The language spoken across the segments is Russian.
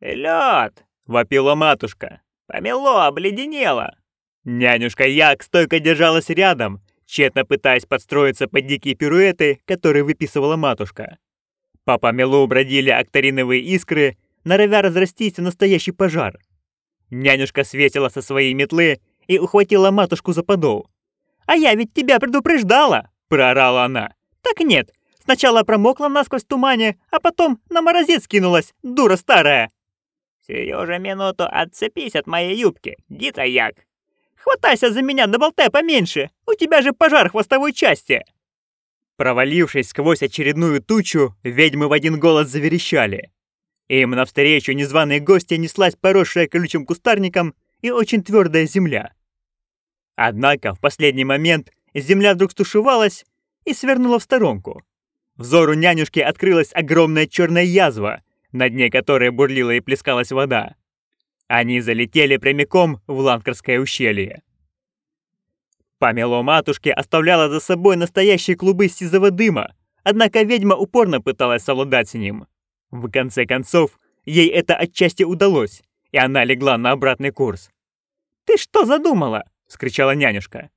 Лед! вопила матушка. «Помело, обледенело!» Нянюшка Як стойко держалась рядом, тщетно пытаясь подстроиться под дикие пируэты, которые выписывала матушка. По помелу бродили акториновые искры, норовя разрастись в настоящий пожар. Нянюшка светила со своей метлы и ухватила матушку за подол. «А я ведь тебя предупреждала!» – проорала она. «Так нет, сначала промокла насквозь в тумане, а потом на морозец кинулась, дура старая!» «Сию же минуту отцепись от моей юбки, Дита Як!» «Хватайся за меня, да болтай поменьше! У тебя же пожар хвостовой части!» Провалившись сквозь очередную тучу, ведьмы в один голос заверещали. Им навстречу незваные гости неслась поросшая колючим кустарником и очень твердая земля. Однако в последний момент земля вдруг стушевалась и свернула в сторонку. Взору нянюшки открылась огромная черная язва, на дне которой бурлила и плескалась вода. Они залетели прямиком в Ланкарское ущелье. Помело матушки оставляла за собой настоящие клубы сизого дыма, однако ведьма упорно пыталась совладать с ним. В конце концов, ей это отчасти удалось, и она легла на обратный курс. «Ты что задумала?» — скричала нянюшка.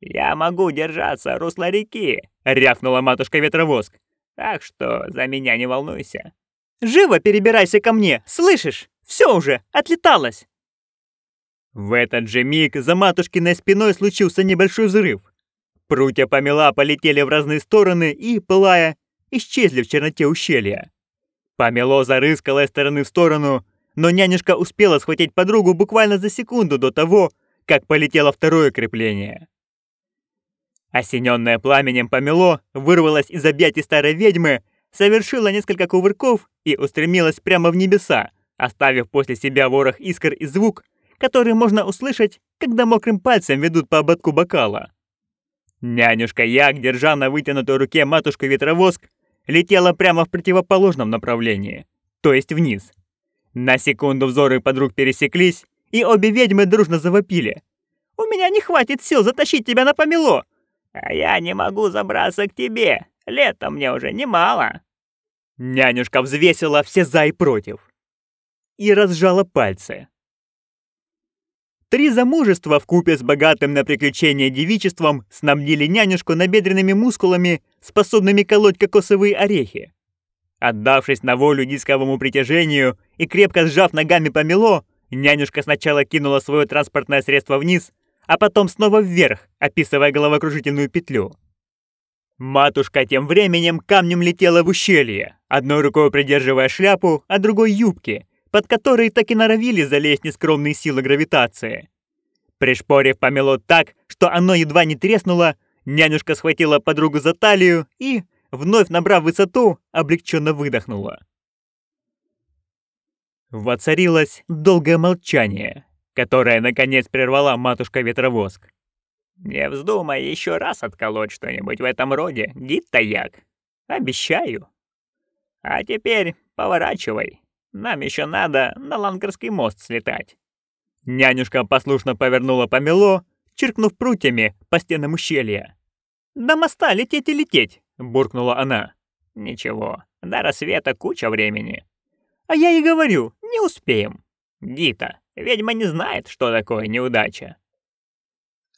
«Я могу держаться русла реки», — рявкнула матушка Ветровоск. «Так что за меня не волнуйся». Живо перебирайся ко мне, слышишь? Все уже, отлеталось!» В этот же миг за матушкиной спиной случился небольшой взрыв. Прутья помела полетели в разные стороны и, пылая, исчезли в черноте ущелья. Помело зарыскало из стороны в сторону, но нянюшка успела схватить подругу буквально за секунду до того, как полетело второе крепление. Осененное пламенем помело вырвалось из объятий старой ведьмы совершила несколько кувырков и устремилась прямо в небеса, оставив после себя ворох искр и звук, который можно услышать, когда мокрым пальцем ведут по ободку бокала. Нянюшка Як, держа на вытянутой руке матушку-ветровоск, летела прямо в противоположном направлении, то есть вниз. На секунду взоры подруг пересеклись, и обе ведьмы дружно завопили. «У меня не хватит сил затащить тебя на помело!» «А я не могу забраться к тебе!» Лета мне уже немало. Нянюшка взвесила все за и против. И разжала пальцы. Три замужества в купе с богатым на приключения девичеством снабдили нянюшку набедренными мускулами, способными колоть кокосовые орехи. Отдавшись на волю дисковому притяжению и крепко сжав ногами помело, нянюшка сначала кинула свое транспортное средство вниз, а потом снова вверх, описывая головокружительную петлю. Матушка тем временем камнем летела в ущелье, одной рукой придерживая шляпу, а другой юбки, под которой так и норовили залезть нескромные силы гравитации. Пришпорив помело так, что оно едва не треснуло, нянюшка схватила подругу за талию и, вновь набрав высоту, облегченно выдохнула. Воцарилось долгое молчание, которое, наконец, прервала матушка-ветровоск. Не вздумай еще раз отколоть что-нибудь в этом роде, Гиттаяк. Обещаю. А теперь поворачивай. Нам еще надо на Лангарский мост слетать. Нянюшка послушно повернула помело, чиркнув прутьями по стенам ущелья. «До моста лететь и лететь!» — буркнула она. «Ничего, до рассвета куча времени». «А я и говорю, не успеем». «Гита, ведьма не знает, что такое неудача».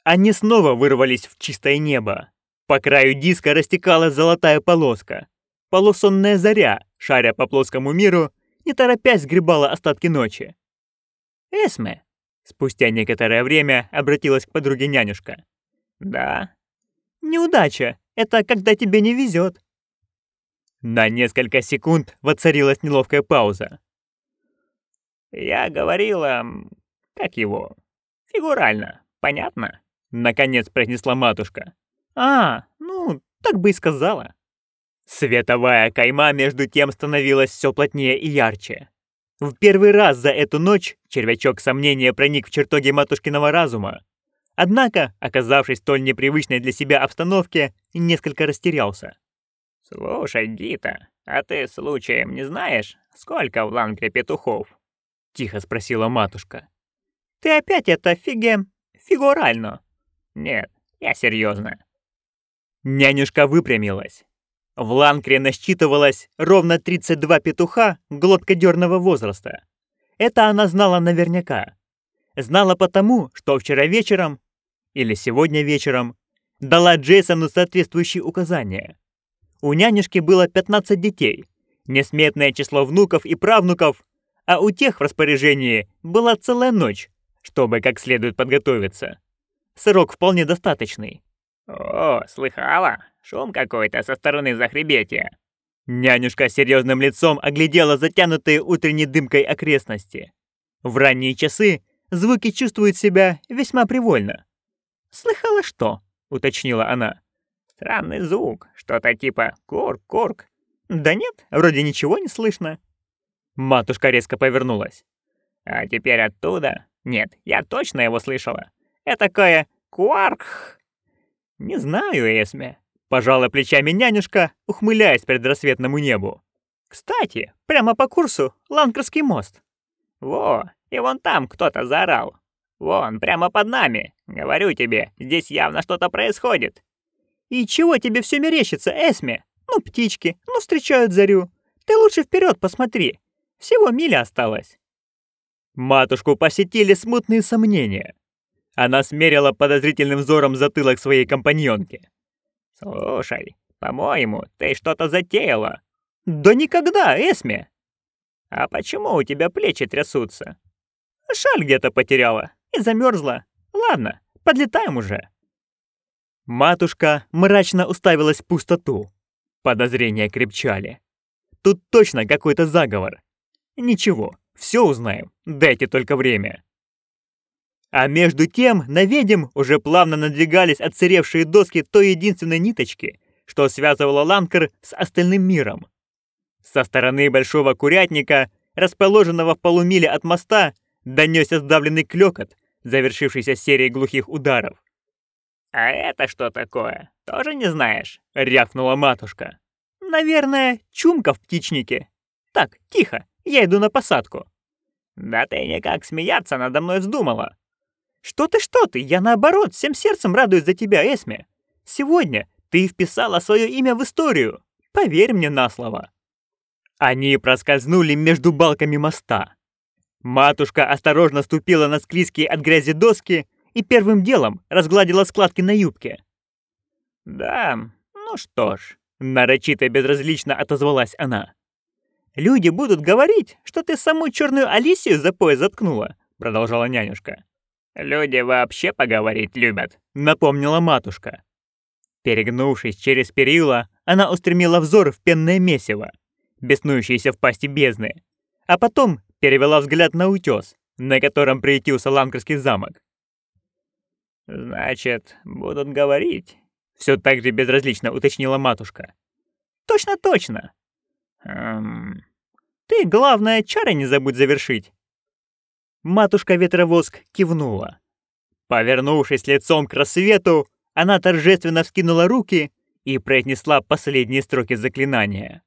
Они снова вырвались в чистое небо. По краю диска растекалась золотая полоска. Полусонная заря, шаря по плоскому миру, не торопясь сгребала остатки ночи. «Эсме», — спустя некоторое время обратилась к подруге нянюшка. «Да». «Неудача — это когда тебе не везет. На несколько секунд воцарилась неловкая пауза. «Я говорила... как его? Фигурально, понятно?» Наконец произнесла матушка. «А, ну, так бы и сказала». Световая кайма между тем становилась все плотнее и ярче. В первый раз за эту ночь червячок сомнения проник в чертоги матушкиного разума. Однако, оказавшись в столь непривычной для себя обстановке, несколько растерялся. «Слушай, Гита, а ты случаем не знаешь, сколько в Лангре петухов?» — тихо спросила матушка. «Ты опять это фиге... фигурально?» Нет, я серьезно. Нянюшка выпрямилась. В Ланкре насчитывалось ровно 32 петуха глоткодерного возраста. Это она знала наверняка. Знала потому, что вчера вечером, или сегодня вечером, дала Джейсону соответствующие указания. У нянюшки было 15 детей, несметное число внуков и правнуков, а у тех в распоряжении была целая ночь, чтобы как следует подготовиться. Срок вполне достаточный. «О, слыхала? Шум какой-то со стороны захребетия». Нянюшка серьезным лицом оглядела затянутые утренней дымкой окрестности. В ранние часы звуки чувствуют себя весьма привольно. «Слыхала что?» — уточнила она. «Странный звук, что-то типа курк-курк». «Да нет, вроде ничего не слышно». Матушка резко повернулась. А теперь оттуда... Нет, я точно его слышала. Это такое кварк. Не знаю, Эсме. Пожала плечами нянюшка, ухмыляясь предрассветному небу. Кстати, прямо по курсу Ланкерский мост. Во, и вон там кто-то заорал. Вон, прямо под нами. Говорю тебе, здесь явно что-то происходит. И чего тебе все мерещится, Эсме? Ну, птички, ну, встречают зарю. Ты лучше вперед посмотри. Всего миля осталось. Матушку посетили смутные сомнения. Она смерила подозрительным взором затылок своей компаньонки. «Слушай, по-моему, ты что-то затеяла». «Да никогда, Эсме!» «А почему у тебя плечи трясутся?» «Шаль где-то потеряла и замерзла. Ладно, подлетаем уже». Матушка мрачно уставилась в пустоту. Подозрения крепчали. Тут точно какой-то заговор. Ничего, все узнаем, дайте только время. А между тем на ведьм уже плавно надвигались отсыревшие доски той единственной ниточки, что связывало Ланкер с остальным миром. Со стороны большого курятника, расположенного в полумиле от моста, донесся сдавленный клёкот, завершившийся серией глухих ударов. «А это что такое? Тоже не знаешь?» — рявкнула матушка. «Наверное, чумка в птичнике. Так, тихо, я иду на посадку». «Да ты никак смеяться надо мной вздумала». «Что ты, что ты? Я наоборот, всем сердцем радуюсь за тебя, Эсме. Сегодня ты вписала свое имя в историю. Поверь мне на слово». Они проскользнули между балками моста. Матушка осторожно ступила на склизкие от грязи доски и первым делом разгладила складки на юбке. «Да, ну что ж», — нарочито безразлично отозвалась она. Люди будут говорить, что ты саму черную Алисию за пояс заткнула», — продолжала нянюшка. «Люди вообще поговорить любят», — напомнила матушка. Перегнувшись через перила, она устремила взор в пенное месиво, беснующееся в пасти бездны, а потом перевела взгляд на утес, на котором приютился Ланкерский замок. «Значит, будут говорить?» — все так же безразлично уточнила матушка. «Точно-точно. Эм... Ты, главное, чары не забудь завершить. Матушка-ветровоск кивнула. Повернувшись лицом к рассвету, она торжественно вскинула руки и произнесла последние строки заклинания.